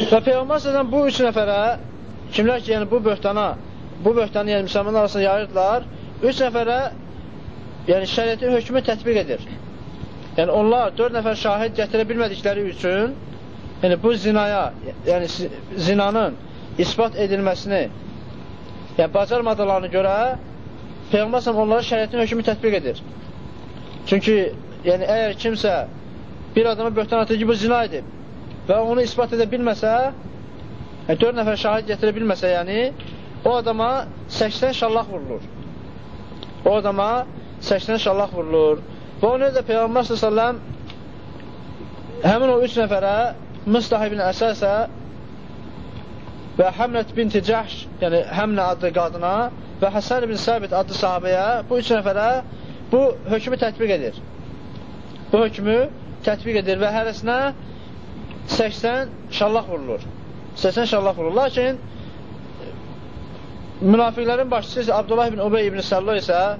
Və Peyğəmbər səsələm bu üç nəfərə, kimlər ki, yəni bu böhtana, bu böhtanı yəni müsəlmanlar arasında yayırdılar, üç nəfərə yəni şəriətin hökmü tətbiq edir. Yəni onlar dörd nəfər şahid gətirə bilmədikləri üçün, yəni bu zinaya, yəni zinanın ispat edilməsini yəni bacarmadıqlarını görə Peyğəmbər onlara şəriətin hökmü tətbiq edir. Çünki yəni əgər kimsə bir adama böhtan atır ki, bu zina edib və onu ispat edə bilməsə, yəni, dörd nəfər şahid gətirə bilməsə, yəni, o adama 80 şallaq vurulur. O adama 80 şallaq vurulur. Və ona da Peyğəmbər s.ə.v həmin o üç nəfərə Mıslah ibn Əsəsə və Həmlət binti Cəhş, yəni Həmlə adlı qadına və Həsən ibn Səbit adlı sahabəyə bu üç nəfərə bu hökmü tətbiq edir. Bu hökmü tətbiq edir və hərəsinə 80 şallaq vurulur. 80 şallaq vurulur. Lakin münafiqlərin başçısı Abdullah ibn Ubey ibn Səllo isə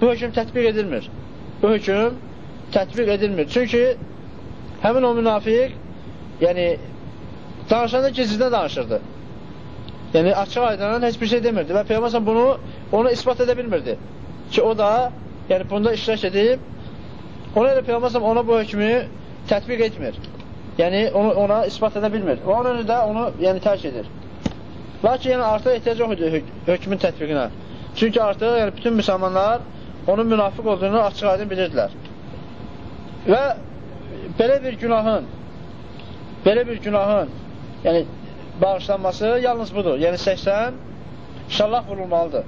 bu hökm tətbiq edilmir. Bu hökm tətbiq edilmir. Çünki həmin o münafiq yəni danışanda gizlidə danışırdı. Yəni açıq aydanan heç bir şey demirdi və Peyğəmbər bunu onu isbat edə bilmirdi. Ki o da yəni bunda iştirak edib ona görə Peyğəmbər ona bu hökmü tətbiq etmir. Yəni onu ona isbat edə bilmir. Onun da onu yəni tərk edir. Lakin yəni artıq ehtiyac yox idi hökmün tətbiqinə. Çünki artıq yəni bütün müsəlmanlar onun münafiq olduğunu açıq aydın bilirdilər. Və belə bir günahın belə bir günahın yəni bağışlanması yalnız budur. Yəni 80 şallaq vurulmalıdır.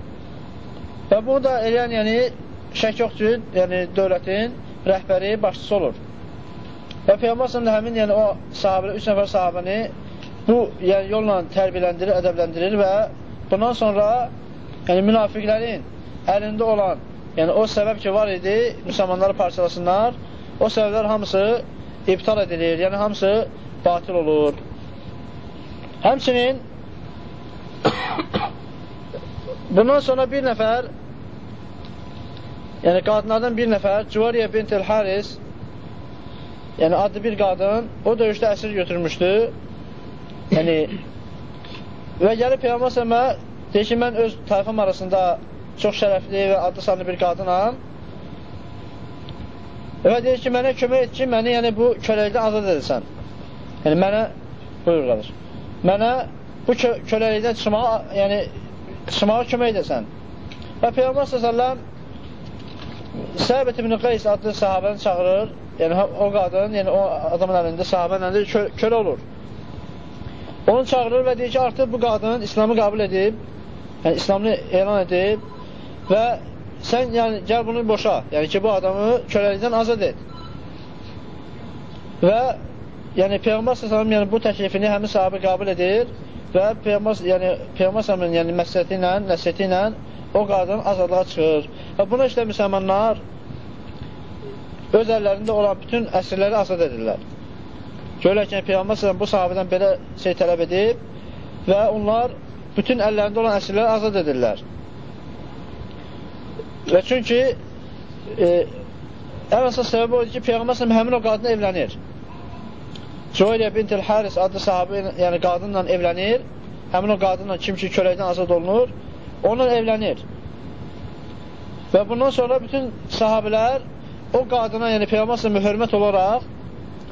Və bunu da eləyən yəni şək yox ki, yəni dövlətin rəhbəri, başçısı olur. Və Peyğəmbər da həmin yəni o sahabələ, üç nəfər sahabəni bu yəni yolla tərbiyələndirir, ədəbləndirir və bundan sonra yəni münafiqlərin əlində olan, yəni o səbəb ki var idi, müsəlmanları parçalasınlar, o səbəblər hamısı iptal edilir, yəni hamısı batil olur. Həmçinin bundan sonra bir nəfər Yəni qadınlardan bir nəfər, Cuvariyə bintel Haris, yəni adlı bir qadın, o döyüşdə əsir götürmüşdü. Yəni və gəlib Peyğəmbər sələmə deyir ki, mən öz tayfam arasında çox şərəfli və adlı sanlı bir qadınam. Və deyir ki, mənə kömək et ki, məni yəni bu köləlikdən azad edilsən. Yəni mənə, buyur qardaş, mənə bu kö köləlikdən çıxmağa, yəni çıxmağa kömək edəsən. Və Peyğəmbər s.ə.v Səbət ibn Qeys adlı sahabəni çağırır. Yəni o qadın, yəni o adamın əlində sahabənin əlində kö kölə olur. Onu çağırır və deyir ki, artıq bu qadın İslamı qəbul edib, yəni İslamını elan edib və sən yəni gəl bunu boşa. Yəni ki, bu adamı köləlikdən azad et. Və yəni Peyğəmbər sallallahu yəni bu təklifini həmin sahabə qəbul edir və Peyğəmbər yəni Peyğəmbər sallallahu yəni məsləhəti ilə, nəsihəti ilə o qadın azadlığa çıxır. Və buna işte müsəlmanlar öz əllərində olan bütün əsirləri azad edirlər. Görürlər ki, Peyğəmbər bu sahabədən belə şey tələb edib və onlar bütün əllərində olan əsirləri azad edirlər. Və çünki e, ən əsas səbəbi odur ki, Peyğəmbər həmin o qadına evlənir. Cüveyliyə bintil Haris adlı sahabə, yəni qadınla evlənir. Həmin o qadınla kim ki köləkdən azad olunur, onunla evlənir. Və bundan sonra bütün sahabələr o qadına, yəni Peyğəmbər hörmət olaraq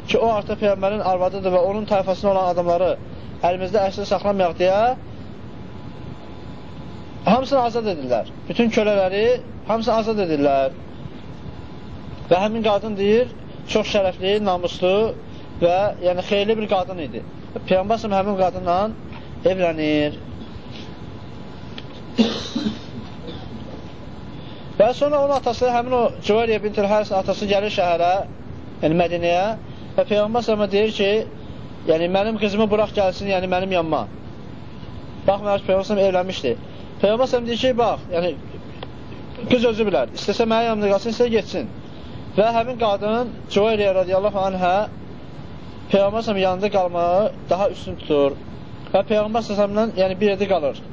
ki, o artıq Peyğəmbərin arvadıdır və onun tayfasında olan adamları əlimizdə əsr saxlamayaq deyə hamısını azad edirlər. Bütün kölələri hamısını azad edirlər. Və həmin qadın deyir, çox şərəfli, namuslu və yəni xeyirli bir qadın idi. Peyğəmbər həmin qadınla evlənir. Və sonra onun atası, həmin o Cüvəriyə bintil Həris atası gəlir şəhərə, yəni Mədinəyə və Peyğəmbər sələmə deyir ki, yəni mənim qızımı burax gəlsin, yəni mənim yanıma. Baxmayaraq Peyğəmbər sələm evlənmişdi. Peyğəmbər sələm deyir ki, bax, yəni qız özü bilər, istəsə mənim yanımda qalsın, istəsə getsin. Və həmin qadın Cüvəriyə radiyallahu anhə Peyğəmbər sələm yanında qalmağı daha üstün tutur və Peyğəmbər sələmlə yəni bir yerdə qalır.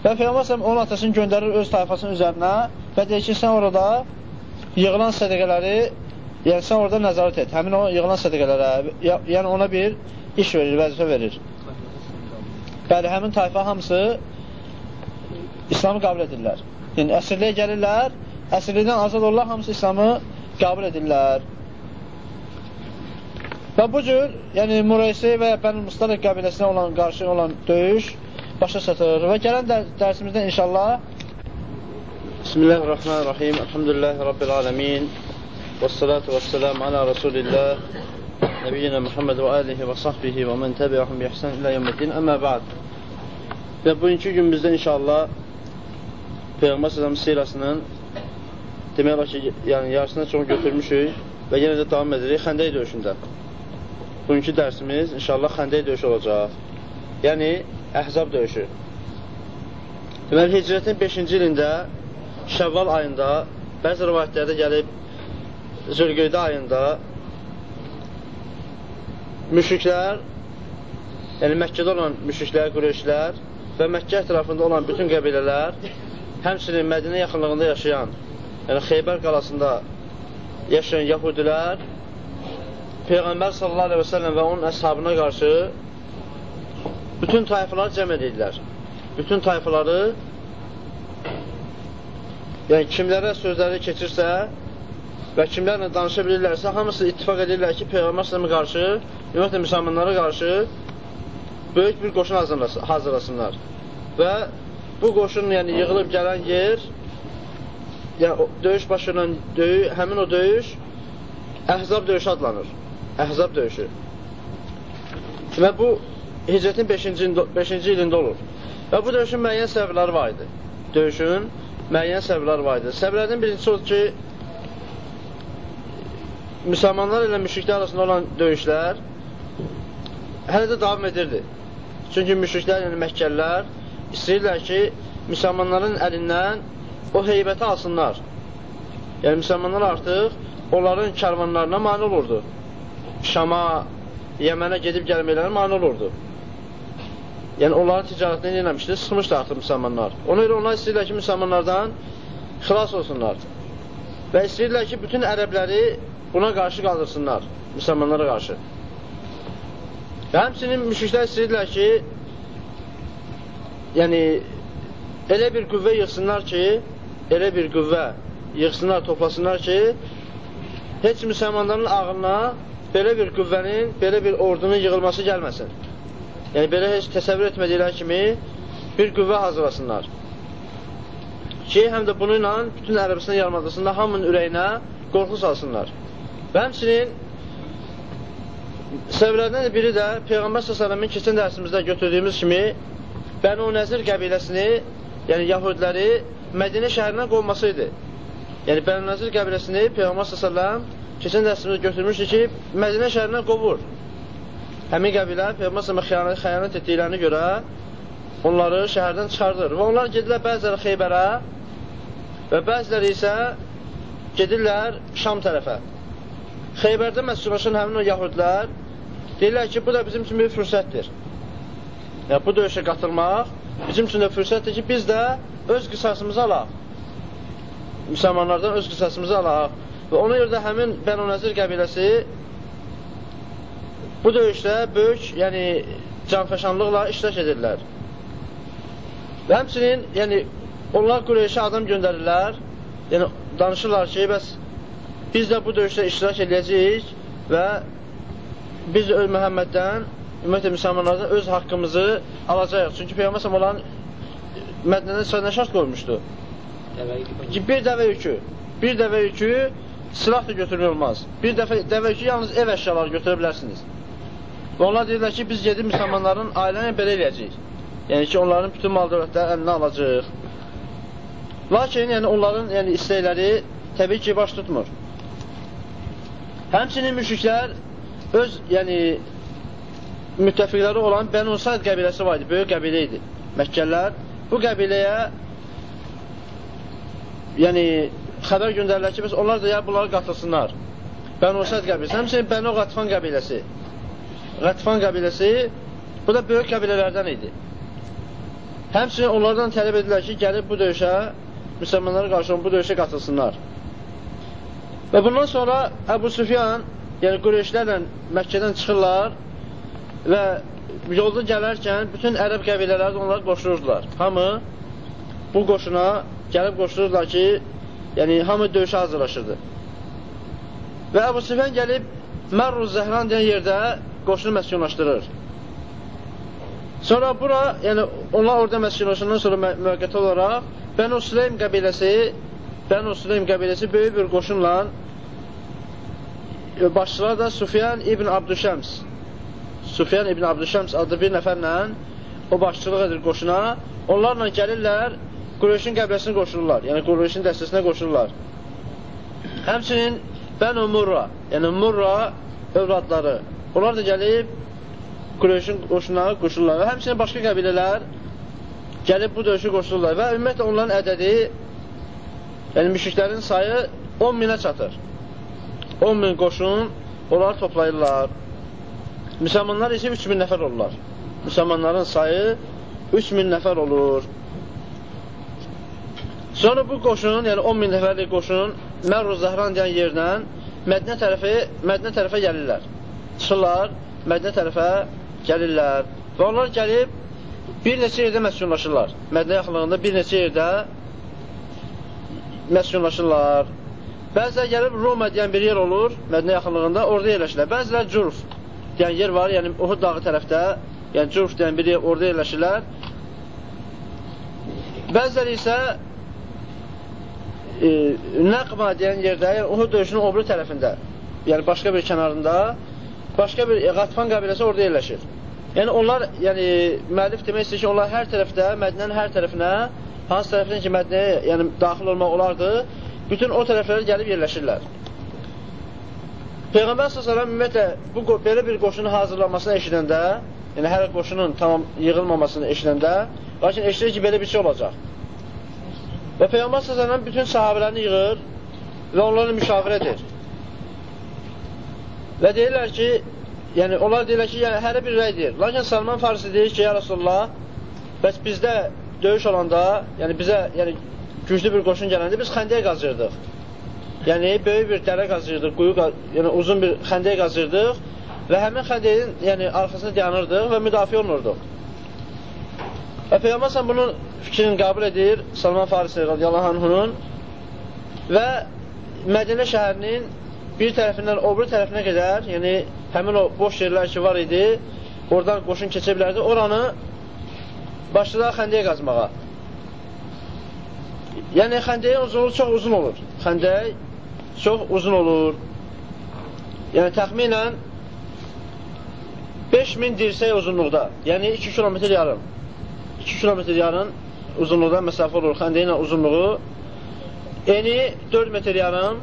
Və Peyğəmbər onun atasını göndərir öz tayfasının üzərinə və deyir ki, sən orada yığılan sədəqələri, yəni sən orada nəzarət et, həmin o yığılan sədəqələrə, yəni ona bir iş verir, vəzifə verir. Bəli, həmin tayfa hamısı İslamı qəbul edirlər. Yəni, əsirliyə gəlirlər, əsirlikdən azad olurlar, hamısı İslamı qəbul edirlər. Və bu cür, yəni Mureysi və Bənül Mustarıq qəbiləsinə olan qarşı olan döyüş başa çatır. Və gələn dərs dərsimizdə inşallah Bismillahirrahmanirrahim. Elhamdülillahi Rabbil alemin. Və salatu və selamu ala Rasulillah. Nəbiyyina Muhammed və alihi və sahbihi və mən təbiəhum bi ihsan ilə yevməddin. Əmə ba'd. Və bugünkü günümüzdə inşallah Peyğəmbər sallam sirasının demək olar ki, yəni yarısından çox götürmüşük və yenə də davam edirik xəndək döyüşündə. Bugünkü dərsimiz inşallah xəndək döyüşü olacaq. Yəni, əhzab döyüşü. Deməli, hicrətin 5-ci ilində Şəvval ayında bəzi rivayətlərdə gəlib Zülqeydə ayında müşriklər yəni Məkkədə olan müşriklər, qüreyşlər və Məkkə ətrafında olan bütün qəbilələr həmçinin Mədinə yaxınlığında yaşayan yəni Xeybər qalasında yaşayan yahudilər Peyğəmbər sallallahu aleyhi və səlləm və onun əshabına qarşı bütün tayfaları cəm edirlər. Bütün tayfaları yəni kimlərə sözləri keçirsə və kimlərlə danışa bilirlərsə, hamısı ittifak edirlər ki, Peyğəmbər sallallahu qarşı, ümumiyyətlə müsəlmanlara qarşı böyük bir qoşun hazırlasınlar. Və bu qoşun yəni yığılıb gələn yer yəni, döyüş başlanan döyü, həmin o döyüş Əhzab döyüşü adlanır. Əhzab döyüşü. Və bu hicrətin 5-ci 5 ilində olur. Və bu döyüşün müəyyən səbəbləri var idi. Döyüşün müəyyən səbəbləri var idi. Səbəblərdən birincisi odur ki, müsəlmanlar ilə müşriklər arasında olan döyüşlər hələ də davam edirdi. Çünki müşriklər, yəni Məkkəllər istəyirlər ki, müsəlmanların əlindən o heybəti alsınlar. Yəni, müsəlmanlar artıq onların kərvanlarına mani olurdu. Şama, Yəmənə gedib gəlməklərə mani olurdu. Yəni, onların ticarətini eləmişdi, sıxmışdı artıq müsəlmanlar. Ona görə onlar istəyirlər ki, müsəlmanlardan xilas olsunlar. Və istəyirlər ki, bütün ərəbləri buna qarşı qaldırsınlar, müsəlmanlara qarşı. Və həmçinin müşriklər istəyirlər ki, yəni, elə bir qüvvə yıxsınlar ki, elə bir qüvvə yıxsınlar, toplasınlar ki, heç müsəlmanların ağlına belə bir qüvvənin, belə bir ordunun yığılması gəlməsin. Yəni, belə heç təsəvvür etmədikləri kimi bir qüvvə hazırlasınlar. Ki, həm də bunu ilə bütün Ərəbistan yarımadasında hamının ürəyinə qorxu salsınlar. Və həmçinin səbəblərdən biri də Peyğəmbər s.ə.v-in keçən dərsimizdə götürdüyümüz kimi Bənu Nəzir qəbiləsini, yəni Yahudiləri Mədinə şəhərindən qovması idi. Yəni Bənu Nəzir qəbiləsini Peyğəmbər s.ə.v keçən dərsimizdə götürmüşdü ki, Mədinə şəhərindən qovur. Həmin qəbilə Peyğəmbər xəyanət, etdiklərini görə onları şəhərdən çıxardır. Və onlar gedirlər bəziləri Xeybərə və bəziləri isə gedirlər Şam tərəfə. Xeybərdə məsudlaşan həmin o yahudlər deyirlər ki, bu da bizim üçün bir fürsətdir. Yəni, bu döyüşə qatılmaq bizim üçün də fürsətdir ki, biz də öz qisasımızı alaq. Müsəlmanlardan öz qisasımızı alaq. Və ona görə də həmin Bənu Nəzir qəbiləsi bu döyüşdə böyük, yəni canfəşanlıqla iştirak edirlər. Və həmçinin, yəni, onlar Qureyşə adam göndərirlər, yəni danışırlar ki, bəs biz də bu döyüşdə iştirak edəcəyik və biz öz Məhəmməddən, ümumiyyətlə müsəlmanlardan öz haqqımızı alacağıq. Çünki Peyğəmbər onların Mədnədən nə şart qoymuşdu? Ki, bir dəvə yükü. Bir dəvə yükü silah da götürmək olmaz. Bir dəfə dəvə ki, yalnız ev əşyaları götürə bilərsiniz. Və onlar deyirlər ki, biz gedib müsəlmanların ailəni belə eləyəcəyik. Yəni ki, onların bütün mal dövlətləri əlinə alacaq. Lakin yəni, onların yəni, istəkləri təbii ki, baş tutmur. Həmçinin müşriklər öz yəni, müttəfiqləri olan Bənu Said qəbiləsi var idi, böyük qəbilə idi. Məkkəllər bu qəbiləyə yəni xəbər göndərirlər ki, bəs onlar da ya bunları qatılsınlar. Bənu Əsəd qəbiləsi, həmçinin Bənu Qatfan qəbiləsi. Qatfan qəbiləsi, bu da böyük qəbilələrdən idi. Həmçinin onlardan tələb edirlər ki, gəlib bu döyüşə, müsəlmanlara qarşı bu döyüşə qatılsınlar. Və bundan sonra Əbu Süfyan, yəni Qureyşlərlə Məkkədən çıxırlar və yolda gələrkən bütün ərəb qəbilələri onlar qoşulurdular. Hamı bu qoşuna gəlib qoşulurdular ki, yəni hamı döyüşə hazırlaşırdı. Və Əbu Süfyan gəlib Mərru Zəhran deyən yerdə qoşunu məskunlaşdırır. Sonra bura, yəni onlar orada məskunlaşandan sonra mü müvəqqəti olaraq Bənu Süleym qəbiləsi Bənu Süleym qəbiləsi böyük bir qoşunla başçılar da Sufyan ibn Abdüşəms Sufyan ibn Abdüşəms adlı bir nəfərlə o başçılıq edir qoşuna. Onlarla gəlirlər, Qureyşin qəbiləsini qoşulurlar. Yəni Qureyşin dəstəsinə qoşulurlar. Həmçinin Bənu Murra, yəni Murra övladları. Onlar da gəlib Qureyşin qoşuna qoşulurlar. Və həmçinin başqa qəbilələr gəlib bu döyüşü qoşulurlar. Və ümumiyyətlə onların ədədi, yəni müşriklərin sayı 10 minə çatır. 10 min qoşun onları toplayırlar. Müsəlmanlar isə 3000 nəfər olurlar. Müsəlmanların sayı 3000 nəfər olur. Sonra bu qoşun, yəni 10 min nəfərlik qoşun Mərru Zəhran deyən yerdən Mədinə tərəfi, Mədinə tərəfə gəlirlər. Çıxırlar, Mədinə tərəfə gəlirlər. Və onlar gəlib bir neçə yerdə məskunlaşırlar. Mədinə yaxınlığında bir neçə yerdə məskunlaşırlar. Bəzilər gəlib Roma deyən bir yer olur, Mədinə yaxınlığında, orada yerləşirlər. Bəzilər Curf, deyən yer var, yəni Uhud dağı tərəfdə, yəni Curf deyən bir yer, orada yerləşirlər. Bəziləri isə e, Nəqma deyən yerdə, yəni Uhud döyüşünün o biri tərəfində, yəni başqa bir kənarında, başqa bir e, Qatfan qəbiləsi orada yerləşir. Yəni onlar, yəni müəllif demək istəyir ki, onlar hər tərəfdə, Mədinənin hər tərəfinə, hansı tərəfindən ki, Mədinəyə yəni, daxil olmaq olardı, bütün o tərəflərə gəlib yerləşirlər. Peyğəmbər s.ə.v ümumiyyətlə bu, belə bir qoşunun hazırlanmasını eşidəndə, yəni hər qoşunun tamam yığılmamasını eşidəndə, lakin eşidir ki, belə bir şey olacaq. Və Peyğəmbər s.ə.v bütün sahabələrini yığır və onlarla müşavirə edir. Və deyirlər ki, yəni onlar deyirlər ki, yəni hərə bir rəy deyir. Lakin Salman Farisi deyir ki, ya Rasulullah, bəs bizdə döyüş olanda, yəni bizə yəni güclü bir qoşun gələndə biz xəndəyə qazırdıq. Yəni, böyük bir dərə qazırdıq, quyu, yəni uzun bir xəndək qazırdıq və həmin xəndəyin yəni, arxasında dayanırdıq və müdafiə olunurduq. Və Peyğəmbər bunun fikrini qəbul edir, Salman Farisi radiyallahu anhunun və Mədinə şəhərinin bir tərəfindən o bir tərəfinə qədər, yəni həmin o boş yerlər ki var idi, oradan qoşun keçə bilərdi, oranı başladı xəndəyə qazmağa. Yəni xəndəyin uzunluğu çox uzun olur. Xəndək çox uzun olur. Yəni, təxminən 5000 dirsək uzunluqda, yəni 2 km yarım. 2 km yarım uzunluqda məsafə olur xəndəyin uzunluğu. Eni 4 metr yarım,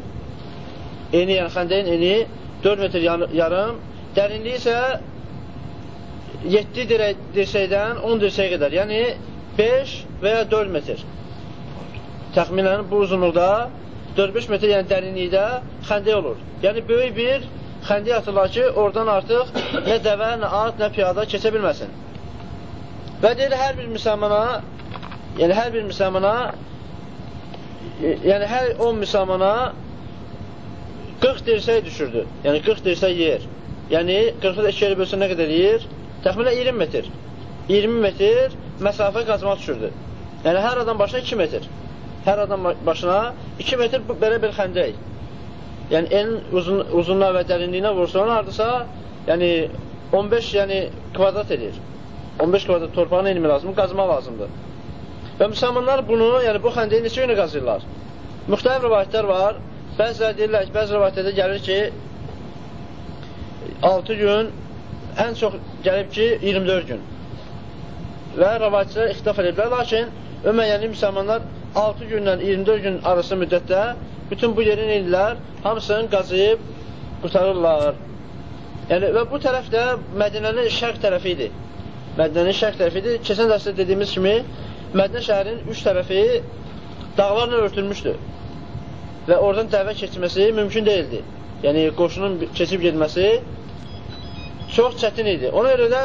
eni, yəni xəndəyin eni 4 metr yarım, dərinliyi isə 7 dirsəkdən 10 dirsəyə qədər, yəni 5 və ya 4 metr. Təxminən bu uzunluqda 4-5 metr yəni dərinlikdə xəndək olur. Yəni böyük bir xəndək atırlar ki, oradan artıq nə dəvə, nə at, nə piyada keçə bilməsin. Və deyir, hər bir müsəlmana, yəni hər bir müsəlmana, yəni hər 10 müsəlmana 40 dirsək düşürdü. Yəni 40 dirsək yer. Yəni 40-ı da 2 yerə bölsə nə qədər yer? Təxminən 20 metr. 20 metr məsafə qazmaq düşürdü. Yəni hər adam başına 2 metr hər adam başına 2 metr belə bir xəndək. Yəni en uzun uzunluğa və dərinliyinə vursan hardasa, yəni 15 yəni kvadrat edir. 15 kvadrat torpağın elmi lazımdır, qazma lazımdır. Və müsəlmanlar bunu, yəni bu xəndəyi neçə günə qazırlar? Müxtəlif rivayətlər var. Bəziləri deyirlər ki, bəzi rivayətlərdə gəlir ki, 6 gün, ən çox gəlib ki, 24 gün. Və rivayətçilər ixtilaf ediblər, lakin ümumən müsəlmanlar 6 gündən 24 gün arası müddətdə bütün bu yerin illər hamısını qazıyıb qutarırlar. Yəni, və bu tərəf də Mədinənin şərq tərəfi idi. Mədinənin şərq tərəfi idi. Keçən dərsdə dediyimiz kimi, Mədinə şəhərinin üç tərəfi dağlarla örtülmüşdü. Və oradan dəvə keçməsi mümkün deyildi. Yəni, qoşunun keçib gedməsi çox çətin idi. Ona görə də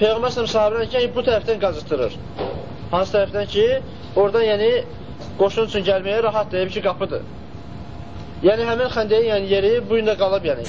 Peyğəmbər sahabələr ki, bu tərəfdən qazıtdırır. Hansı tərəfdən ki, Oradan yəni qoşun üçün gəlməyə rahatdır, ev ki qapıdır. Yəni həmin xəndəyin yəni, yeri bu gün də qalıb yəni.